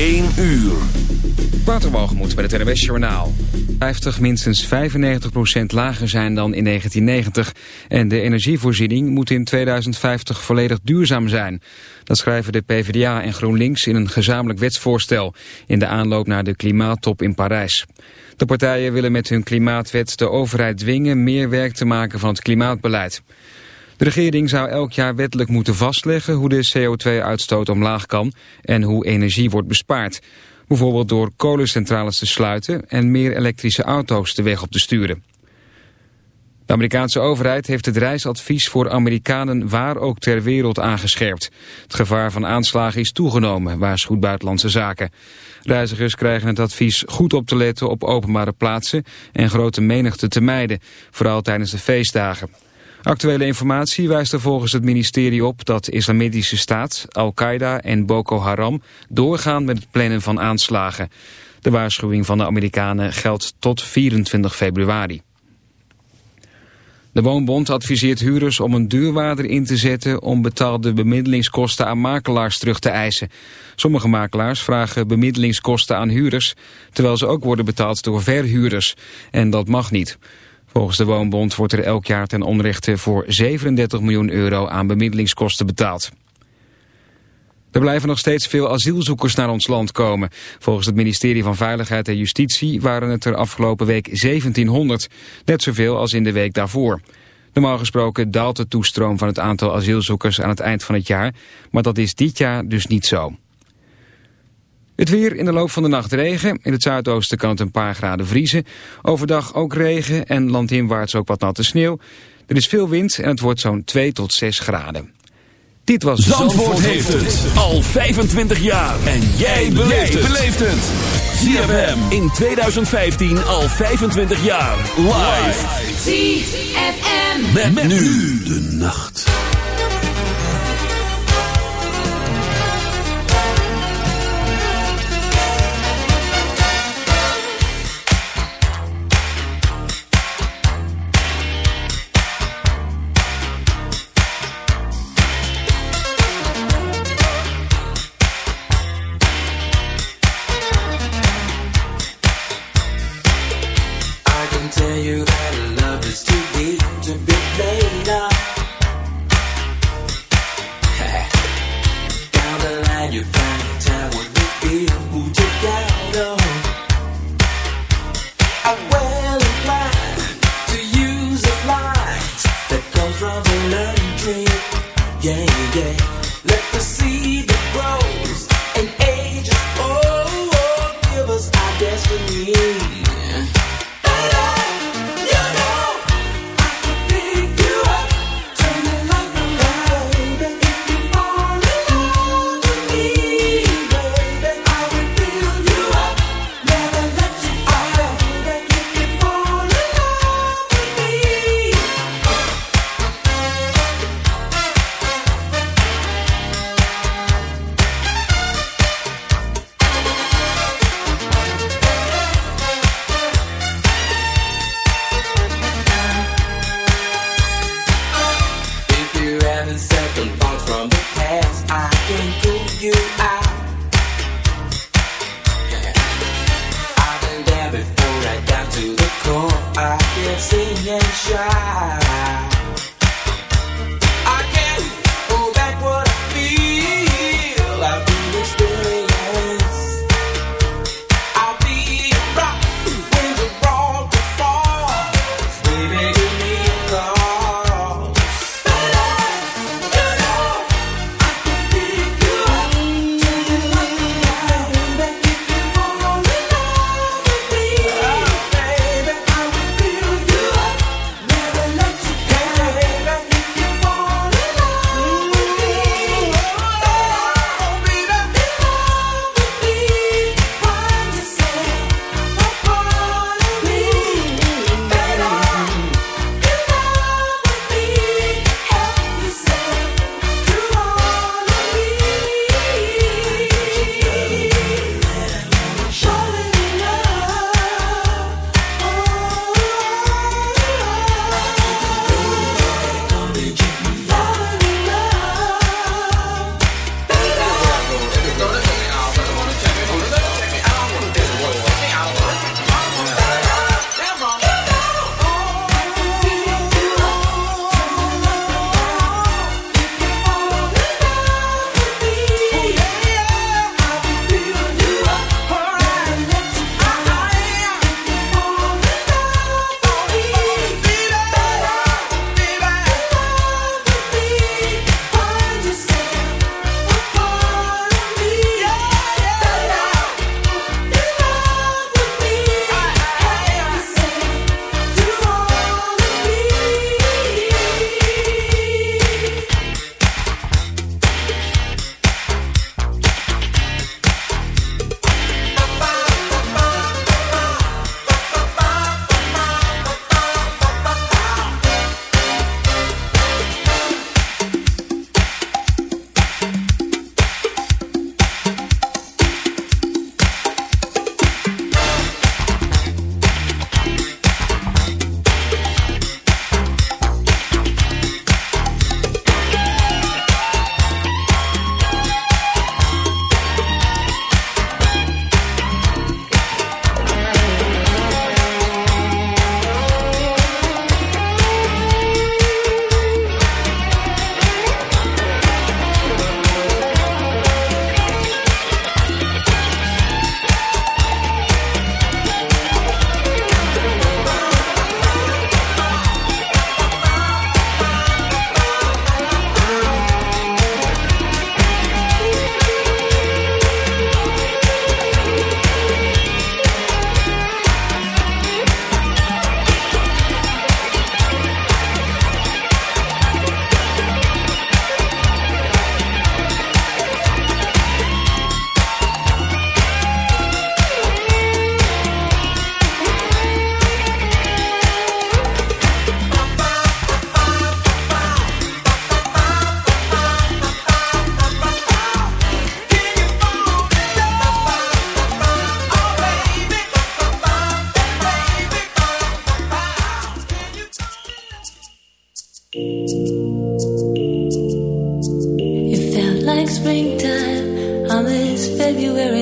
1 uur. Waterwalgemoed bij het NWS Journaal. 50 minstens 95 procent lager zijn dan in 1990. En de energievoorziening moet in 2050 volledig duurzaam zijn. Dat schrijven de PvdA en GroenLinks in een gezamenlijk wetsvoorstel... in de aanloop naar de klimaattop in Parijs. De partijen willen met hun klimaatwet de overheid dwingen... meer werk te maken van het klimaatbeleid. De regering zou elk jaar wettelijk moeten vastleggen hoe de CO2-uitstoot omlaag kan en hoe energie wordt bespaard. Bijvoorbeeld door kolencentrales te sluiten en meer elektrische auto's de weg op te sturen. De Amerikaanse overheid heeft het reisadvies voor Amerikanen waar ook ter wereld aangescherpt. Het gevaar van aanslagen is toegenomen, waarschuwt Buitenlandse Zaken. Reizigers krijgen het advies goed op te letten op openbare plaatsen en grote menigte te mijden, vooral tijdens de feestdagen. Actuele informatie wijst er volgens het ministerie op dat Islamitische Staat, Al-Qaeda en Boko Haram doorgaan met het plannen van aanslagen. De waarschuwing van de Amerikanen geldt tot 24 februari. De Woonbond adviseert huurders om een deurwaarder in te zetten om betaalde bemiddelingskosten aan makelaars terug te eisen. Sommige makelaars vragen bemiddelingskosten aan huurders, terwijl ze ook worden betaald door verhuurders. En dat mag niet. Volgens de Woonbond wordt er elk jaar ten onrechte voor 37 miljoen euro aan bemiddelingskosten betaald. Er blijven nog steeds veel asielzoekers naar ons land komen. Volgens het ministerie van Veiligheid en Justitie waren het er afgelopen week 1700. Net zoveel als in de week daarvoor. Normaal gesproken daalt de toestroom van het aantal asielzoekers aan het eind van het jaar. Maar dat is dit jaar dus niet zo. Het weer in de loop van de nacht regen. In het zuidoosten kan het een paar graden vriezen. Overdag ook regen en landinwaarts ook wat natte sneeuw. Er is veel wind en het wordt zo'n 2 tot 6 graden. Dit was Zandvoort, Zandvoort heeft het al 25 jaar. En jij beleeft het. ZFM in 2015 al 25 jaar. Live. ZFM. Met, met nu de nacht. Sing and shout.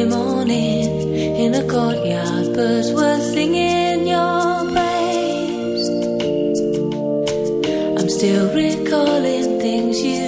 Morning in a courtyard, birds were singing your praise. I'm still recalling things you.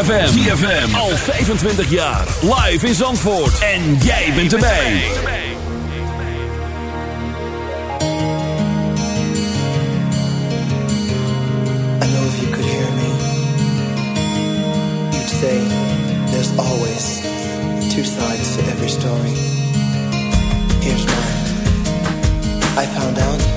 ZFM. ZFM. Al 25 jaar. Live in Zandvoort. En jij bent erbij. I know if you could hear me. You'd say, there's always two sides to every story. Here's mine. I found out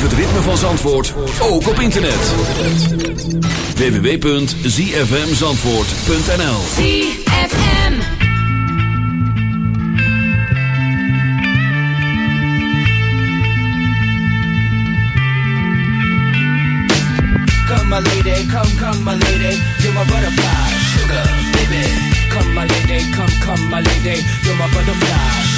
Beleef het ritme van Zandvoort ook op internet. www.zfmzandvoort.nl ZFM. Come my lady, come, come my lady, you're my butterfly, sugar, baby. Come my lady, come, come my lady, you're my butterfly,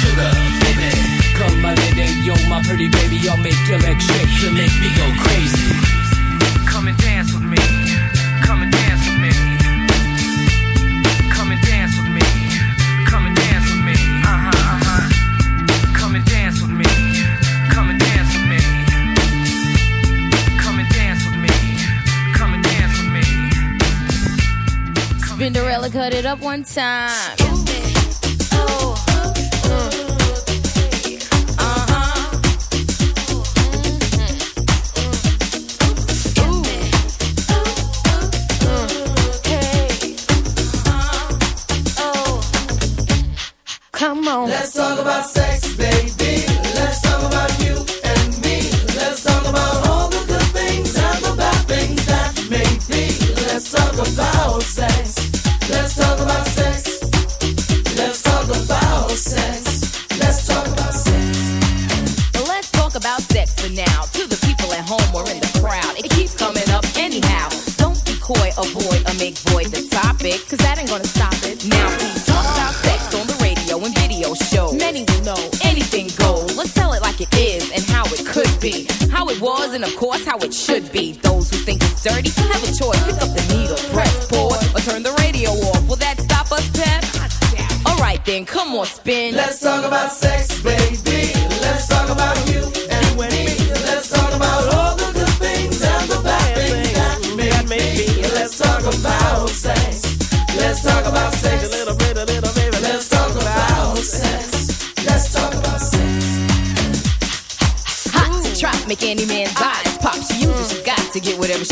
sugar, baby. Come my lady, you're my pretty baby. I'll make your legs shake, you make me go crazy. Come and dance with me. Come and dance with me. Come and dance with me. Come and dance with me. Uh-huh, uh-huh. Come and dance with me. Come and dance with me. Come and dance with me. Come and dance with me. Spinderella cut it up one time.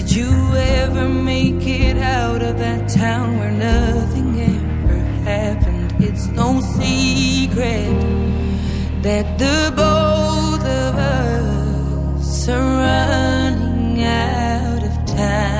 Did you ever make it out of that town where nothing ever happened? It's no secret that the both of us are running out of time.